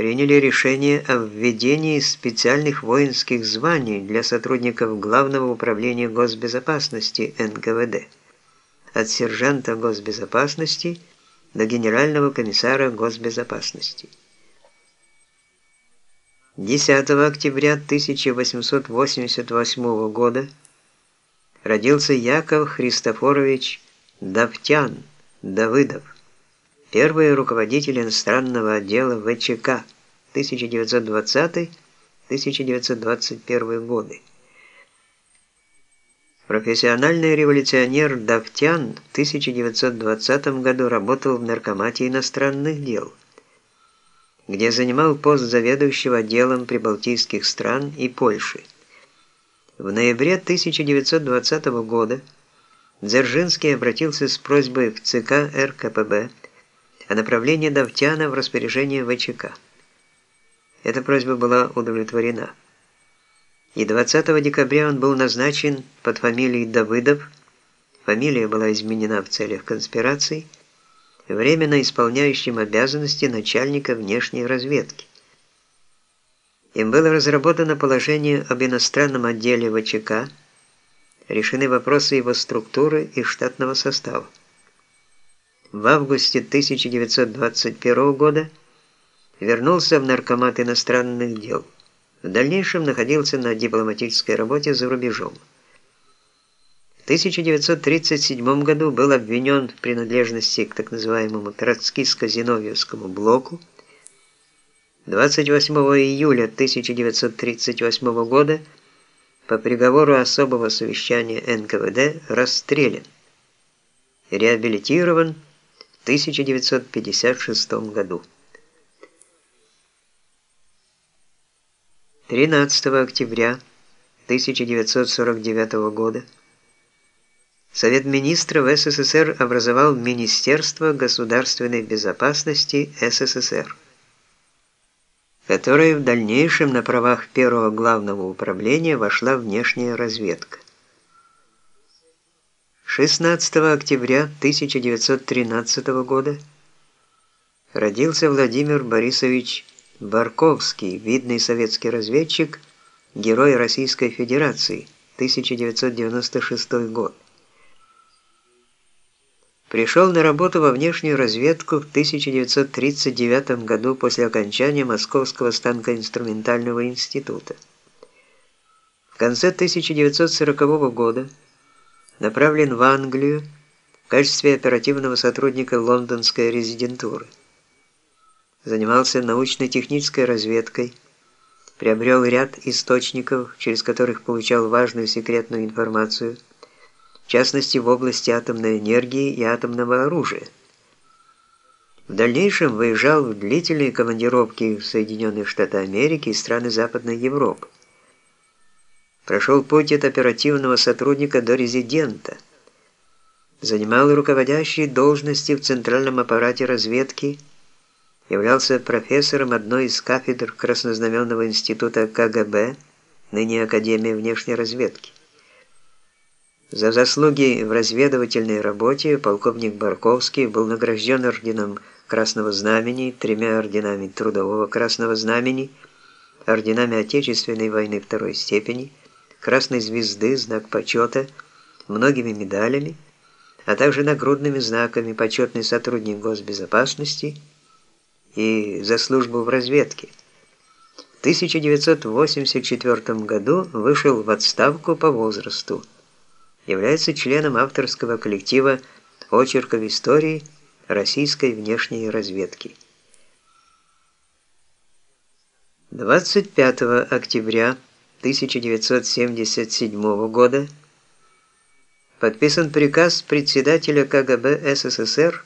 приняли решение о введении специальных воинских званий для сотрудников Главного управления госбезопасности НКВД, от сержанта госбезопасности до генерального комиссара госбезопасности. 10 октября 1888 года родился Яков Христофорович Давтян Давыдов, первый руководитель иностранного отдела ВЧК 1920-1921 годы. Профессиональный революционер Давтян в 1920 году работал в Наркомате иностранных дел, где занимал пост заведующего отделом прибалтийских стран и Польши. В ноябре 1920 года Дзержинский обратился с просьбой в ЦК РКПБ о направлении Давтяна в распоряжение ВЧК. Эта просьба была удовлетворена. И 20 декабря он был назначен под фамилией Давыдов, фамилия была изменена в целях конспирации, временно исполняющим обязанности начальника внешней разведки. Им было разработано положение об иностранном отделе ВЧК, решены вопросы его структуры и штатного состава. В августе 1921 года вернулся в Наркомат иностранных дел. В дальнейшем находился на дипломатической работе за рубежом. В 1937 году был обвинен в принадлежности к так называемому Троцкиско-Зиновьевскому блоку, 28 июля 1938 года по приговору особого совещания НКВД расстрелян. Реабилитирован 1956 году. 13 октября 1949 года Совет министров СССР образовал Министерство государственной безопасности СССР которой в дальнейшем на правах первого главного управления вошла внешняя разведка. 16 октября 1913 года родился Владимир Борисович Барковский, видный советский разведчик, герой Российской Федерации, 1996 год. Пришел на работу во внешнюю разведку в 1939 году после окончания Московского станкоинструментального института. В конце 1940 года направлен в Англию в качестве оперативного сотрудника лондонской резидентуры. Занимался научно-технической разведкой, приобрел ряд источников, через которых получал важную секретную информацию – в частности в области атомной энергии и атомного оружия. В дальнейшем выезжал в длительные командировки в Соединенные Штаты Америки и страны Западной Европы. Прошел путь от оперативного сотрудника до резидента. Занимал руководящие должности в центральном аппарате разведки, являлся профессором одной из кафедр Краснознаменного института КГБ, ныне Академия внешней разведки. За заслуги в разведывательной работе полковник Барковский был награжден орденом Красного Знамени, тремя орденами Трудового Красного Знамени, орденами Отечественной войны второй степени, Красной Звезды, знак почета, многими медалями, а также нагрудными знаками почетный сотрудник госбезопасности и за службу в разведке. В 1984 году вышел в отставку по возрасту является членом авторского коллектива очерков истории российской внешней разведки. 25 октября 1977 года подписан приказ председателя КГБ СССР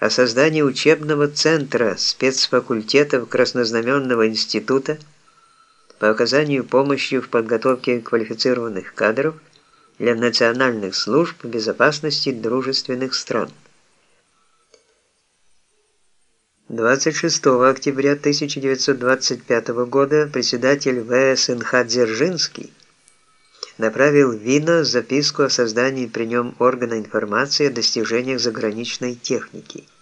о создании учебного центра спецфакультетов Краснознаменного института по оказанию помощи в подготовке квалифицированных кадров для национальных служб безопасности дружественных стран. 26 октября 1925 года председатель ВСНХ Дзержинский направил Вина записку о создании при нем органа информации о достижениях заграничной техники –